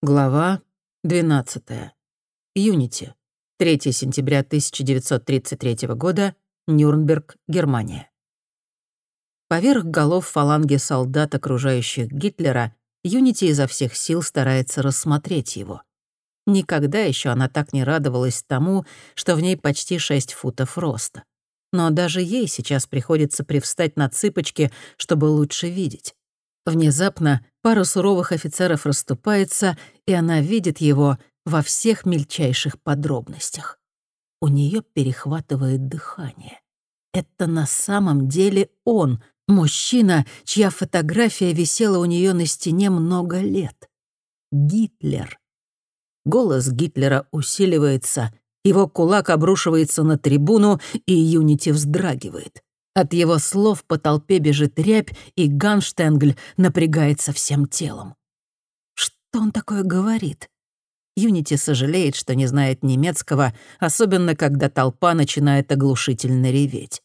Глава 12. Юнити. 3 сентября 1933 года. Нюрнберг, Германия. Поверх голов фаланги солдат, окружающих Гитлера, Юнити изо всех сил старается рассмотреть его. Никогда еще она так не радовалась тому, что в ней почти 6 футов роста. Но даже ей сейчас приходится привстать на цыпочки, чтобы лучше видеть. Внезапно пара суровых офицеров расступается, и она видит его во всех мельчайших подробностях. У нее перехватывает дыхание. Это на самом деле он, мужчина, чья фотография висела у нее на стене много лет. Гитлер. Голос Гитлера усиливается, его кулак обрушивается на трибуну, и Юнити вздрагивает. От его слов по толпе бежит рябь, и Ганштенгль напрягается всем телом. Что он такое говорит? Юнити сожалеет, что не знает немецкого, особенно когда толпа начинает оглушительно реветь.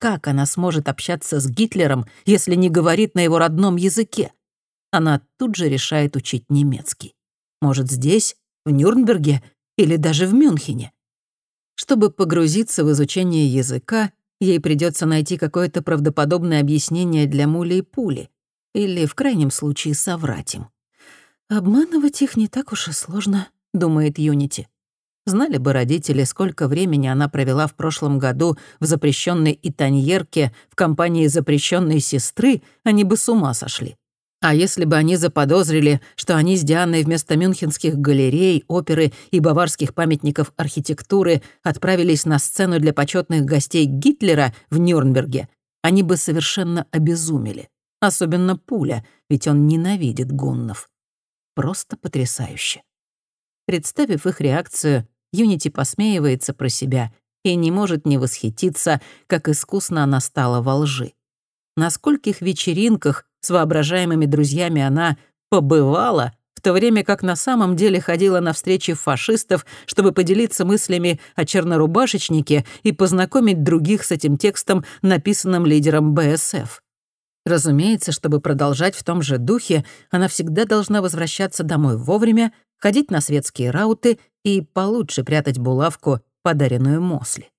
Как она сможет общаться с Гитлером, если не говорит на его родном языке? Она тут же решает учить немецкий. Может, здесь, в Нюрнберге или даже в Мюнхене? Чтобы погрузиться в изучение языка, Ей придется найти какое-то правдоподобное объяснение для Мули и Пули. Или, в крайнем случае, соврать им. «Обманывать их не так уж и сложно», — думает Юнити. Знали бы родители, сколько времени она провела в прошлом году в запрещенной Итаньерке в компании запрещенной сестры, они бы с ума сошли. А если бы они заподозрили, что они с Дианой вместо мюнхенских галерей, оперы и баварских памятников архитектуры отправились на сцену для почетных гостей Гитлера в Нюрнберге, они бы совершенно обезумели. Особенно Пуля, ведь он ненавидит гуннов. Просто потрясающе. Представив их реакцию, Юнити посмеивается про себя и не может не восхититься, как искусно она стала во лжи. На скольких вечеринках с воображаемыми друзьями она побывала, в то время как на самом деле ходила на встречи фашистов, чтобы поделиться мыслями о чернорубашечнике и познакомить других с этим текстом, написанным лидером БСФ. Разумеется, чтобы продолжать в том же духе, она всегда должна возвращаться домой вовремя, ходить на светские рауты и получше прятать булавку, подаренную Мосли.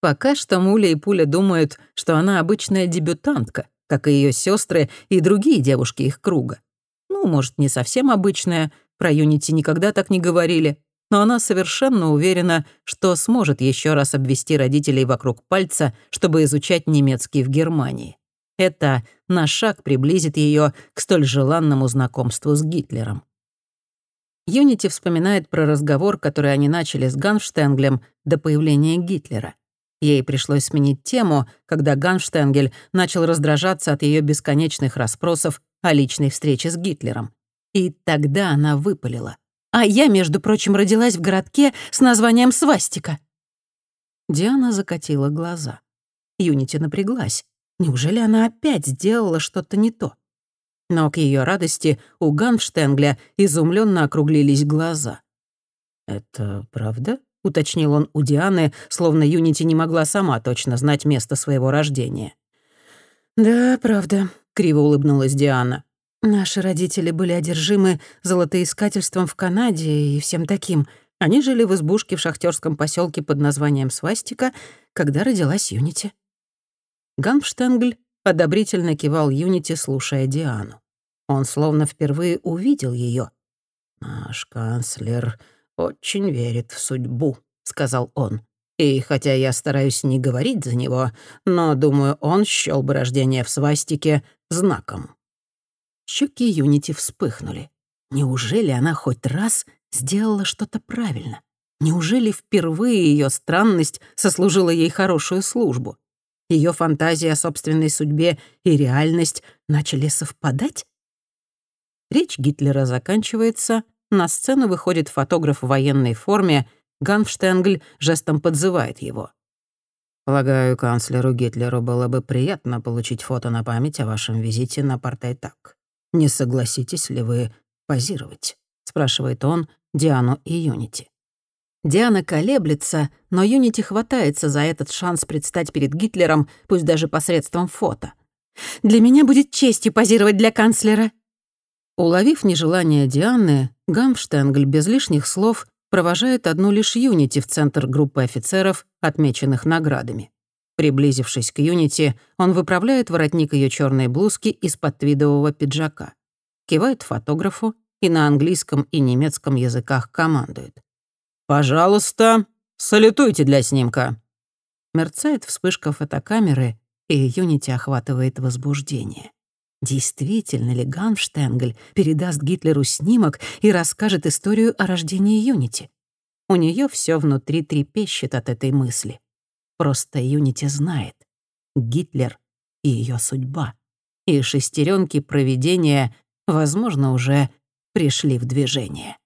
Пока что Муля и Пуля думают, что она обычная дебютантка, как и ее сестры и другие девушки их круга. Ну, может, не совсем обычная, про Юнити никогда так не говорили, но она совершенно уверена, что сможет еще раз обвести родителей вокруг пальца, чтобы изучать немецкий в Германии. Это на шаг приблизит ее к столь желанному знакомству с Гитлером. Юнити вспоминает про разговор, который они начали с Ганштенглем до появления Гитлера — Ей пришлось сменить тему, когда Ганштенгель начал раздражаться от ее бесконечных расспросов о личной встрече с Гитлером. И тогда она выпалила. «А я, между прочим, родилась в городке с названием Свастика». Диана закатила глаза. Юнити напряглась. Неужели она опять сделала что-то не то? Но к ее радости у Ганштенгля изумленно округлились глаза. «Это правда?» Уточнил он у Дианы, словно Юнити не могла сама точно знать место своего рождения. «Да, правда», — криво улыбнулась Диана. «Наши родители были одержимы золотоискательством в Канаде и всем таким. Они жили в избушке в шахтерском поселке под названием Свастика, когда родилась Юнити». Ганфштенгль одобрительно кивал Юнити, слушая Диану. Он словно впервые увидел ее. «Наш канцлер очень верит в судьбу», — сказал он. «И хотя я стараюсь не говорить за него, но, думаю, он счёл бы рождение в свастике знаком». Щеки Юнити вспыхнули. Неужели она хоть раз сделала что-то правильно? Неужели впервые ее странность сослужила ей хорошую службу? Ее фантазия о собственной судьбе и реальность начали совпадать? Речь Гитлера заканчивается, на сцену выходит фотограф в военной форме, Ганфштенгль жестом подзывает его. «Полагаю, канцлеру Гитлеру было бы приятно получить фото на память о вашем визите на Партайтак. Не согласитесь ли вы позировать?» — спрашивает он Диану и Юнити. Диана колеблется, но Юнити хватается за этот шанс предстать перед Гитлером, пусть даже посредством фото. «Для меня будет честью позировать для канцлера». Уловив нежелание Дианы, Гамштенгль без лишних слов провожает одну лишь Юнити в центр группы офицеров, отмеченных наградами. Приблизившись к Юнити, он выправляет воротник ее черной блузки из-под твидового пиджака, кивает фотографу и на английском и немецком языках командует. «Пожалуйста, салютуйте для снимка». Мерцает вспышка фотокамеры, и Юнити охватывает возбуждение. Действительно ли Ганштенгль передаст Гитлеру снимок и расскажет историю о рождении Юнити? У нее все внутри трепещет от этой мысли. Просто Юнити знает. Гитлер и ее судьба. И шестеренки проведения, возможно, уже пришли в движение.